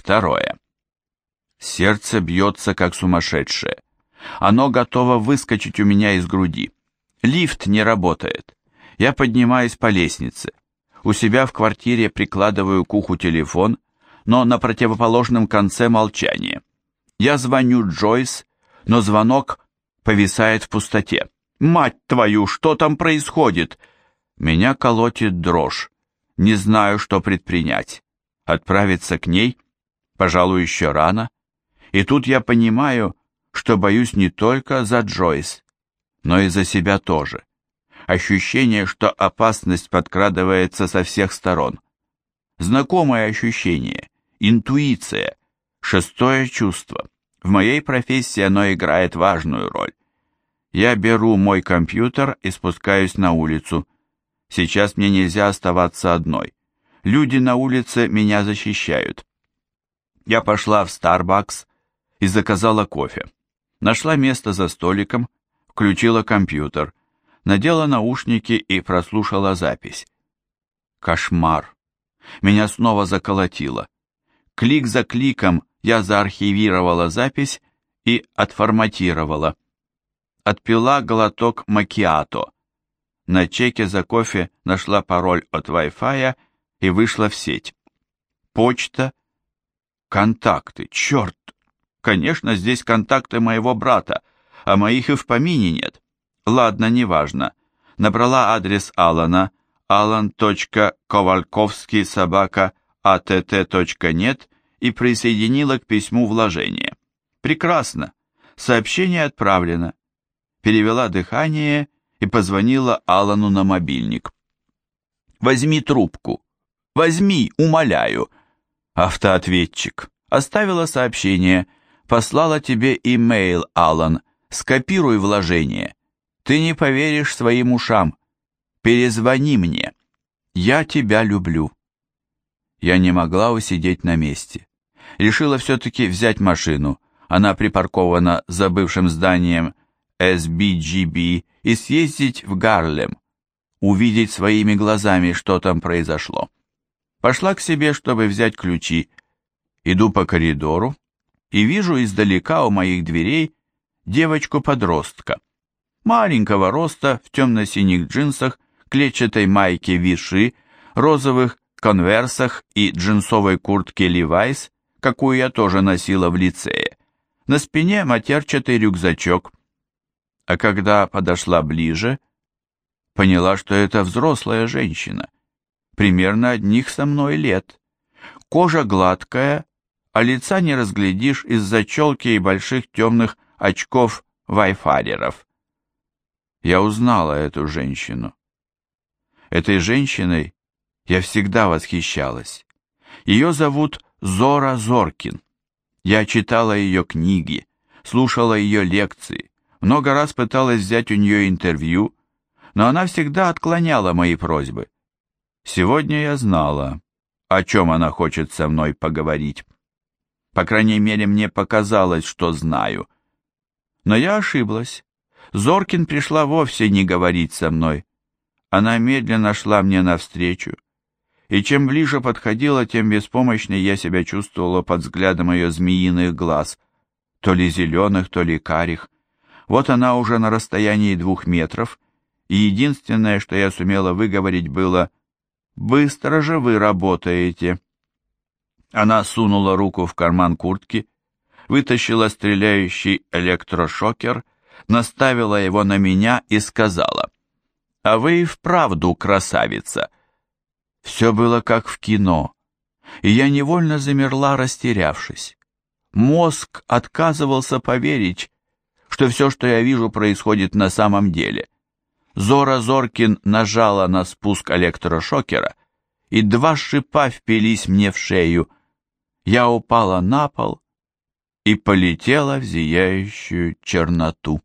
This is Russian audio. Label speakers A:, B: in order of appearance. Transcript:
A: Второе. Сердце бьется, как сумасшедшее. Оно готово выскочить у меня из груди. Лифт не работает. Я поднимаюсь по лестнице. У себя в квартире прикладываю к уху телефон, но на противоположном конце молчание. Я звоню Джойс, но звонок повисает в пустоте. «Мать твою, что там происходит?» Меня колотит дрожь. Не знаю, что предпринять. Отправиться к ней — пожалуй, еще рано. И тут я понимаю, что боюсь не только за Джойс, но и за себя тоже. Ощущение, что опасность подкрадывается со всех сторон. Знакомое ощущение, интуиция, шестое чувство. В моей профессии оно играет важную роль. Я беру мой компьютер и спускаюсь на улицу. Сейчас мне нельзя оставаться одной. Люди на улице меня защищают. Я пошла в Starbucks и заказала кофе. Нашла место за столиком, включила компьютер, надела наушники и прослушала запись. Кошмар. Меня снова заколотило. Клик за кликом я заархивировала запись и отформатировала. Отпила глоток макиато. На чеке за кофе нашла пароль от Wi-Fi и вышла в сеть. Почта Контакты, черт! Конечно, здесь контакты моего брата, а моих и в помине нет. Ладно, неважно. Набрала адрес Алана, alan.kovalkovский собака att.нет и присоединила к письму вложение. Прекрасно. Сообщение отправлено. Перевела дыхание и позвонила Алану на мобильник. «Возьми трубку. Возьми, умоляю», Автоответчик оставила сообщение, послала тебе имейл, Алан, скопируй вложение. Ты не поверишь своим ушам. Перезвони мне. Я тебя люблю. Я не могла усидеть на месте. Решила все-таки взять машину. Она припаркована за бывшим зданием SBGB и съездить в Гарлем. Увидеть своими глазами, что там произошло. Пошла к себе, чтобы взять ключи. Иду по коридору и вижу издалека у моих дверей девочку-подростка. Маленького роста, в темно-синих джинсах, клетчатой майке виши, розовых конверсах и джинсовой куртке Levi's, какую я тоже носила в лицее. На спине матерчатый рюкзачок. А когда подошла ближе, поняла, что это взрослая женщина — примерно одних со мной лет. Кожа гладкая, а лица не разглядишь из-за челки и больших темных очков вайфареров. Я узнала эту женщину. Этой женщиной я всегда восхищалась. Ее зовут Зора Зоркин. Я читала ее книги, слушала ее лекции, много раз пыталась взять у нее интервью, но она всегда отклоняла мои просьбы. Сегодня я знала, о чем она хочет со мной поговорить. По крайней мере, мне показалось, что знаю. Но я ошиблась. Зоркин пришла вовсе не говорить со мной. Она медленно шла мне навстречу. И чем ближе подходила, тем беспомощнее я себя чувствовала под взглядом ее змеиных глаз, то ли зеленых, то ли карих. Вот она уже на расстоянии двух метров, и единственное, что я сумела выговорить, было Быстро же вы работаете. Она сунула руку в карман куртки, вытащила стреляющий электрошокер, наставила его на меня и сказала, «А вы и вправду красавица!» Все было как в кино, и я невольно замерла, растерявшись. Мозг отказывался поверить, что все, что я вижу, происходит на самом деле — Зора Зоркин нажала на спуск электрошокера, и два шипа впились мне в шею. Я упала на пол и полетела в зияющую черноту.